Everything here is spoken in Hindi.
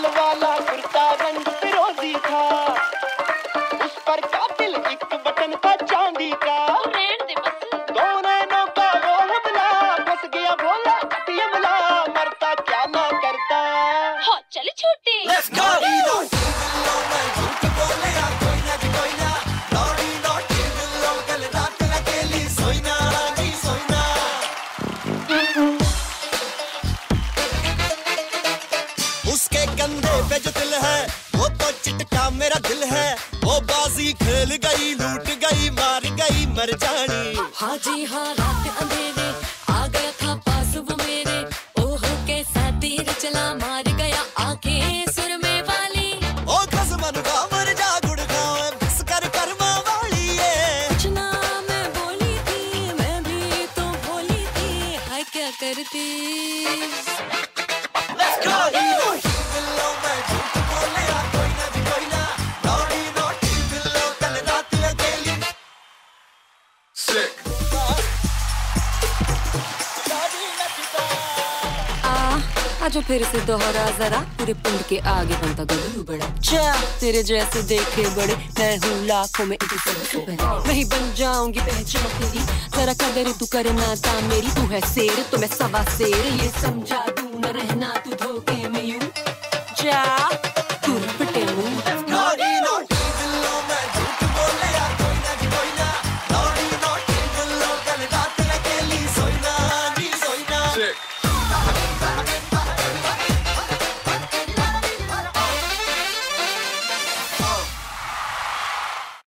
लाल वाला कुर्ता रंग फिरोजी था। पे जो दिल है। वो तो चिटका मेरा दिल है। वो बाजी खेल गई लूट गई मार गई मर जानी। हाँ जी हाँ रात अंधेरे आ गया था पास वो मेरे। ओहो कैसा तीर चला मार गया आके सुर में वाली। ओ खस मन का मर जा गुड़ गाँव बस कर कर्मा वाली ये कुछ ना मैं बोली थी मैं भी तो बोली थी। हाय क्या करती? आजो फिर से दोहरा जरा। पूरे पिंड के आगे बनता गबरू बड़ा। चा तेरे जैसे देखे बड़े। मैं हूँ लाखों में वही बन जाऊँगी पहचान तेरी। जरा कदर तू करना था मेरी। तू है शेर तो मैं सवा शेर। ये समझा तू न रहना।